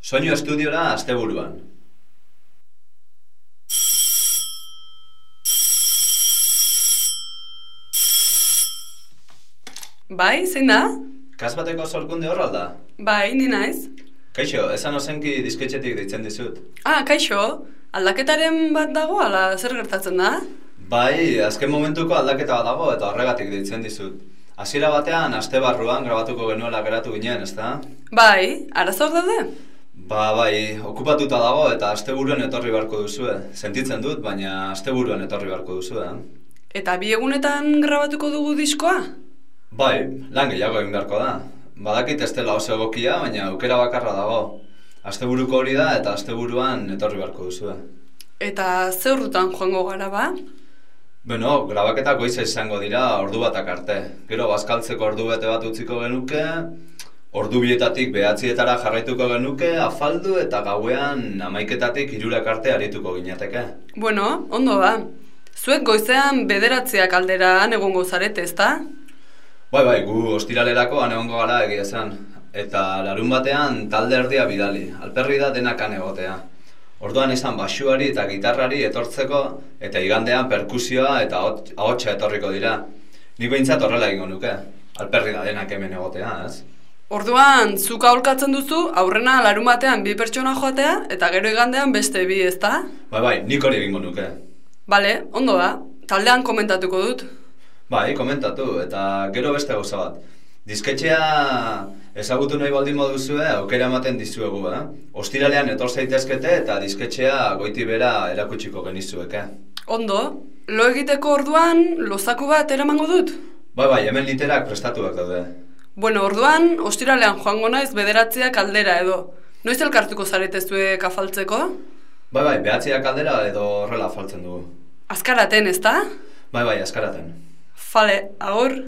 Soinu estudiora asteburuan. Bai, zein da? Kas bateko sorkunde hor alda? Bai, ni naiz. Kaixo, esan ozenki disketxetik deitzen dizut. Ah, kaixo, aldaketaren bat dago, ala zer gertatzen da? Bai, azken momentuko aldaketa bat dago eta horregatik deitzen dizut. Hasiera batean, aste barruan grabatuko genuela geratu ginen, ezta? Bai, arazok daude? Ba, bai, okupatuta dago eta asteburuan etorri beharko duzue. Sentitzen dut, baina asteburuan etorri beharko duzue, eh? Eta bi egunetan grabatuko dugu diskoa? Bai, lan gehiago egin beharko da. Badakit ez dela oso egokia, baina aukera bakarra dago. Asteburuko hori da eta asteburuan etorri beharko duzue. Eta ze urrutan joango gara ba? Beno, grabaketak goiza izango dira ordu batak arte. Gero bazkaltzeko ordu bete bat utziko genuke, ordu bietatik behatzietara jarraituko genuke, afaldu eta gauean amaiketatik hirurak arte arituko ginateke. Bueno, ondo da. Zuek goizean bederatziak alderan egongo zarete, ezta? Bai, bai, gu ostiralerako han egongo gara egia esan. Eta larun batean talde erdia bidali, alperri da denakan egotea. Orduan izan basuari eta gitarrari etortzeko eta igandean perkusioa eta ahot- ahotsa etorriko dira. Ni behintzat horrela egingo nuke. Alperri da denak hemen egotea, ez? Orduan, zuk aholkatzen duzu, aurrena larun batean bi pertsona joatea, eta gero igandean beste bi, ezta? Bai, bai, nik hori egingo nuke. Bale, ondo da. Taldean komentatuko dut. Bai, komentatu, eta gero beste gauza bat. Disketxea ezagutu nahi baldin moduzue, aukera ematen dizuegu, eh? Ostiralean etor zaitezkete eta disketxea goiti bera erakutsiko genizuek, eh? Ondo, lo egiteko orduan, lozaku bat eramango dut? Bai, bai, hemen literak prestatuak daude. Bueno, orduan, ostiralean joango naiz bederatziak aldera edo. Noiz elkartuko zarete zuek afaltzeko? Bai, bai, behatziak aldera edo horrela faltzen dugu. Azkaraten, ezta? Bai, bai, askaraten. Fale, agur.